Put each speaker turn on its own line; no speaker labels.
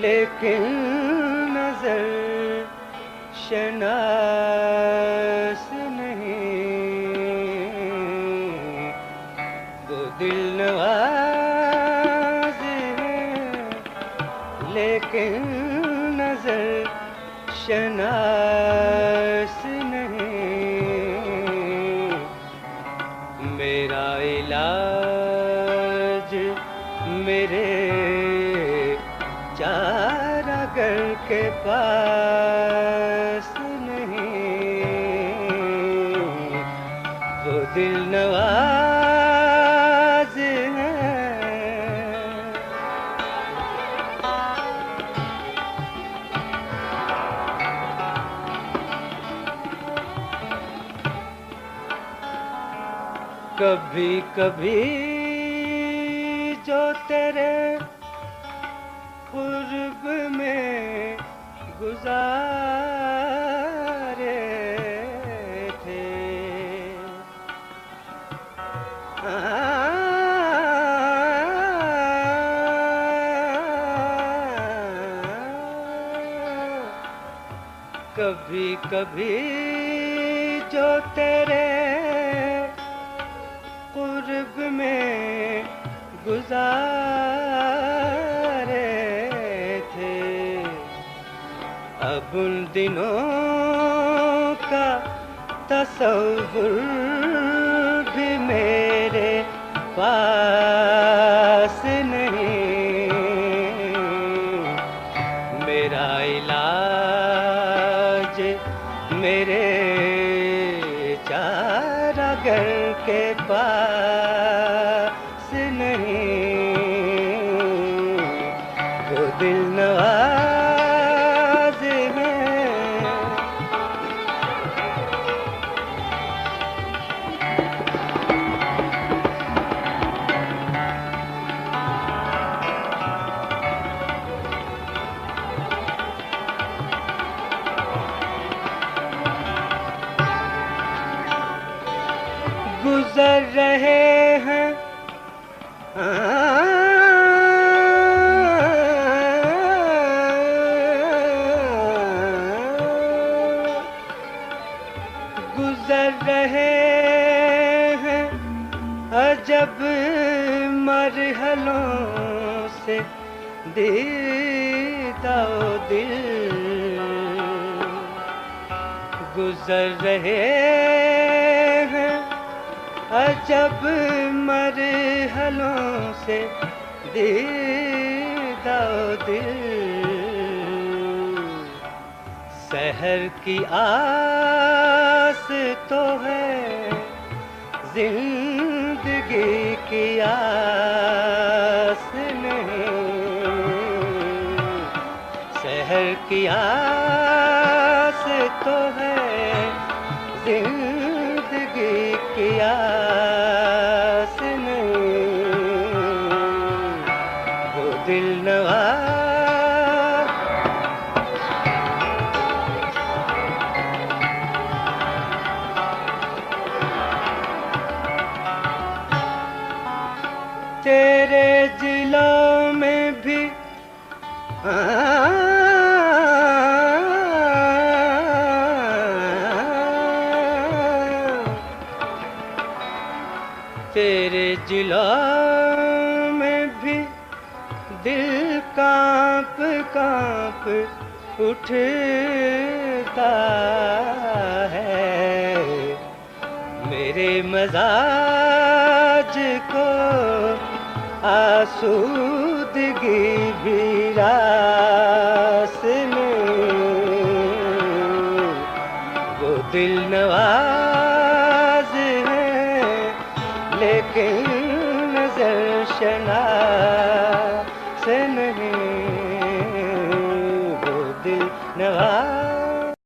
لیکن شناس نہیں۔ وہ دل نواز لیکن نظر شناس پاس نہیں۔ وہ دل نواز ہیں کبھی کبھی جو تیرے قرب کبھی کبھی جو تیرے قرب میں گزارے تھے۔ اب ان دنوں کا تصور بھی میرے پاس میرے چارہ گھر کے پاس نہیں وہ دل نواز گزر رہے ہیں۔ گزر رہے ہیں۔ عجب مرحلوں سے دیتا دل۔ گزر رہے ہیں عجب مرحلوں سے دیدہ دل، سحر کی آس تو ہے زندگی کی آس نہیں۔ سحر کی آس تو ہے زندگی آس نہیں وہ دل نواز تیرے ضلع میں بھی تیرے ضلع میں بھی دل کانپ کانپ اٹھتا ہے۔ میرے مزاج کو آسودگی بھی راس لیکن نظر شناس